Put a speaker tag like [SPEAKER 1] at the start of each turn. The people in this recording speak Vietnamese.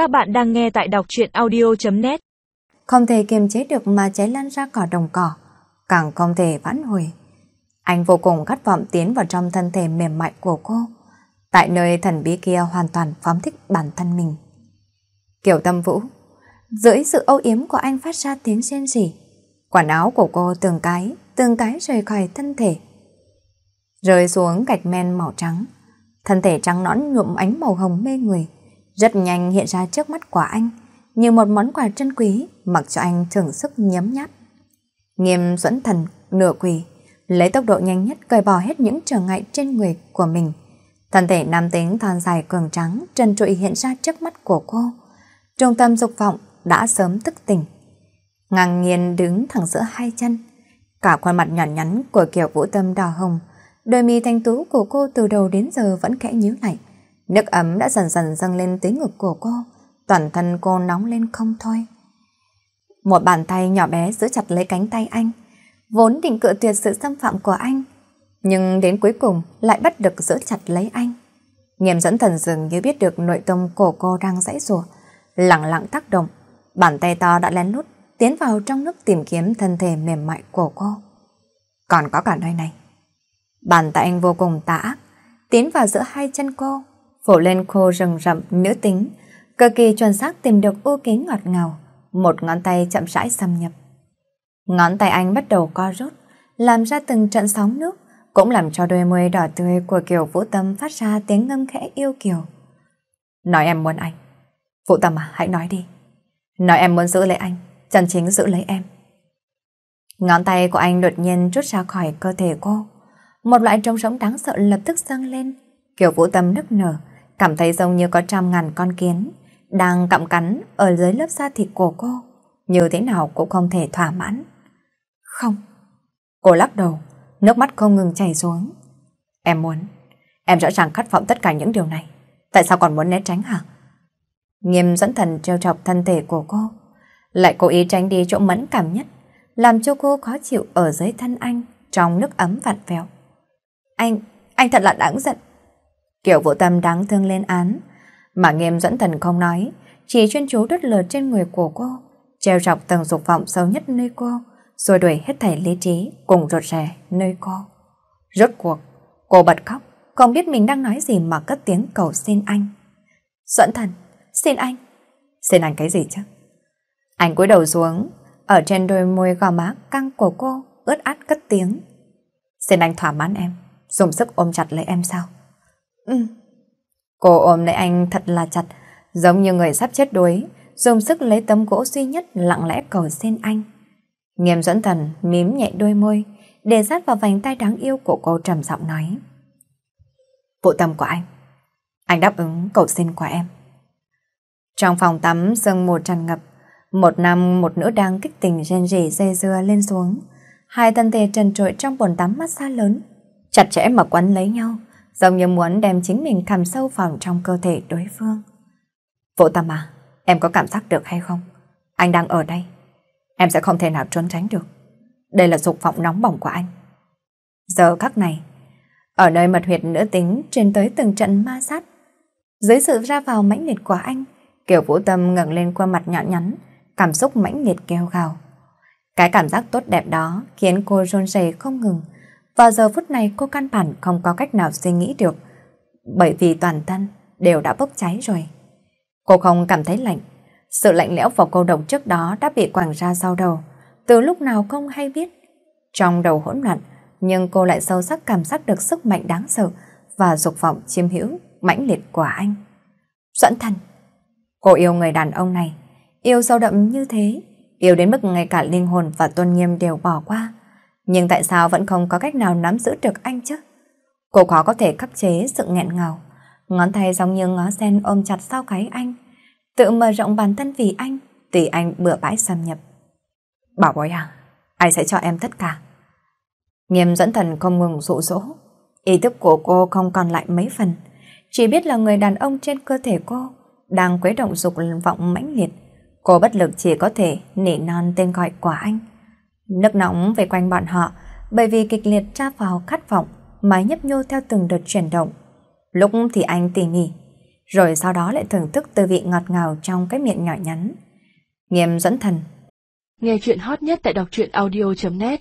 [SPEAKER 1] Các bạn đang nghe tại đọc truyện audio.net
[SPEAKER 2] Không thể kiềm chế được mà cháy lan ra cỏ đồng cỏ, càng không thể vãn hồi. Anh vô cùng khát vọng tiến vào trong thân thể mềm mại của cô, tại nơi thần bí kia hoàn toàn phóng thích bản thân mình. Kiểu tâm vũ, dưới sự âu yếm của anh phát ra tiếng rên rỉ. Quần áo của cô từng cái, từng cái rời khỏi thân thể. Rơi xuống gạch men màu trắng, thân thể trắng nõn nhuộm ánh màu hồng mê người, rất nhanh hiện ra trước mắt của anh, như một món quà trân quý mặc cho anh thưởng sức nhấm nháp. Nghiêm dẫn thần nửa quỳ, lấy tốc độ nhanh nhất cởi bỏ hết những trở ngại trên người của mình. Thân thể nam tính thon dài cường trắng trần trụi hiện ra trước mắt của cô. Trung tâm dục vọng đã sớm thức tỉnh. Ngang nhiên đứng thẳng giữa hai chân. Cả khuôn mặt nhỏ nhắn của kiểu vũ tâm đỏ hồng, đôi mi thanh tú của cô từ đầu đến giờ vẫn khẽ nhíu lại. Nước ấm đã dần dần dâng lên tới ngực của cô, toàn thân cô nóng lên không thôi. Một bàn tay nhỏ bé giữ chặt lấy cánh tay anh, vốn định cự tuyệt sự xâm phạm của anh, nhưng đến cuối cùng lại bắt được giữ chặt lấy anh. Nghiêm dẫn thần dường như biết được nội tâm của cô đang dãy rùa, lặng lặng tác động, bàn tay to đã lén lút tiến vào trong nước tìm kiếm thân thể mềm mại của cô. Còn có cả nơi này. Bàn tay anh vô cùng tà ác, tiến vào giữa hai chân cô, phủ lên khô rừng rậm nữ tính, cực kỳ chuẩn xác tìm được ưu kính ngọt ngào, một ngón tay chậm rãi xâm nhập. Ngón tay anh bắt đầu co rút, làm ra từng trận sóng nước, cũng làm cho đôi môi đỏ tươi của Kiều Vũ Tâm phát ra tiếng ngâm khẽ yêu kiều. Nói em muốn anh. Vũ Tâm à, hãy nói đi. Nói em muốn giữ lấy anh, chân chính giữ lấy em. Ngón tay của anh đột nhiên rút ra khỏi cơ thể cô. Một loại trống sống đáng sợ lập tức dâng lên. Kiều Vũ Tâm nức nở, cảm thấy giống như có trăm ngàn con kiến đang cặm cắn ở dưới lớp da thịt của cô. Như thế nào cũng không thể thỏa mãn. Không. Cô lắc đầu, nước mắt không ngừng chảy xuống. Em muốn, em rõ ràng khát vọng tất cả những điều này. Tại sao còn muốn né tránh hả? Nghiêm dẫn thần trêu chọc thân thể của cô, lại cố ý tránh đi chỗ mẫn cảm nhất, làm cho cô khó chịu ở dưới thân anh trong nước ấm vặn vẹo. Anh, anh thật là đáng giận. Kiểu vũ tâm đáng thương lên án, mà nghiêm dẫn thần không nói, chỉ chuyên chú đứt lượt trên người của cô, treo chọc tầng dục vọng sâu nhất nơi cô, rồi đuổi hết thảy lý trí cùng rột rè nơi cô. Rốt cuộc, cô bật khóc, không biết mình đang nói gì mà cất tiếng cầu xin anh. Dẫn thần, xin anh. Xin anh cái gì chứ? Anh cúi đầu xuống, ở trên đôi môi gò má căng của cô, ướt át cất tiếng. Xin anh thỏa mãn em, dùng sức ôm chặt lấy em sao? Ừ. Cô ôm lấy anh thật là chặt, giống như người sắp chết đuối, dùng sức lấy tấm gỗ duy nhất lặng lẽ cầu xin anh. Nghiêm dẫn thần mím nhẹ đôi môi, để sát vào vành tay đáng yêu của cô trầm giọng nói. Vụ tâm của anh, anh đáp ứng cầu xin của em. Trong phòng tắm sương mù tràn ngập, một nam một nữ đang kích tình rên rỉ dây dưa lên xuống. Hai thân thể trần trội trong bồn tắm massage lớn, chặt chẽ mà quấn lấy nhau, giống như muốn đem chính mình thầm sâu vào trong cơ thể đối phương. Vũ Tâm à, em có cảm giác được hay không? Anh đang ở đây. Em sẽ không thể nào trốn tránh được. Đây là dục vọng nóng bỏng của anh. Giờ khắc này, ở nơi mật huyệt nữ tính trên tới từng trận ma sát, dưới sự ra vào mãnh liệt của anh, Kiều Vũ Tâm ngẩng lên qua mặt nhọn nhắn, cảm xúc mãnh liệt kêu gào. Cái cảm giác tốt đẹp đó khiến cô rôn rầy không ngừng và giờ phút này cô căn bản không có cách nào suy nghĩ được, bởi vì toàn thân đều đã bốc cháy rồi. Cô không cảm thấy lạnh, sự lạnh lẽo vào cô độc trước đó đã bị quảng ra sau đầu, từ lúc nào không hay biết. Trong đầu hỗn loạn, nhưng cô lại sâu sắc cảm giác được sức mạnh đáng sợ và dục vọng chiếm hữu mãnh liệt của anh. Doãn thần, cô yêu người đàn ông này, yêu sâu đậm như thế, yêu đến mức ngay cả linh hồn và tôn nghiêm đều bỏ qua. Nhưng tại sao vẫn không có cách nào nắm giữ được anh chứ? Cô khó có thể khắc chế sự nghẹn ngào, ngón tay giống như ngó sen ôm chặt sau cái anh, tự mở rộng bản thân vì anh, tùy anh bừa bãi xâm nhập. Bảo bối à, ai sẽ cho em tất cả. Nghiêm dẫn thần không ngừng dụ dỗ, ý thức của cô không còn lại mấy phần, chỉ biết là người đàn ông trên cơ thể cô đang quấy động dục vọng mãnh liệt. Cô bất lực chỉ có thể nỉ non tên gọi của anh. Nước nóng về quanh bọn họ bởi vì kịch liệt tra vào khát vọng mà nhấp nhô theo từng đợt chuyển động. Lúc thì anh tỉ mỉ, rồi sau đó lại thưởng thức tư vị ngọt ngào trong cái miệng nhỏ nhắn. Nghiêm dẫn thần.
[SPEAKER 1] Nghe chuyện hot nhất tại đọc truyện audio.net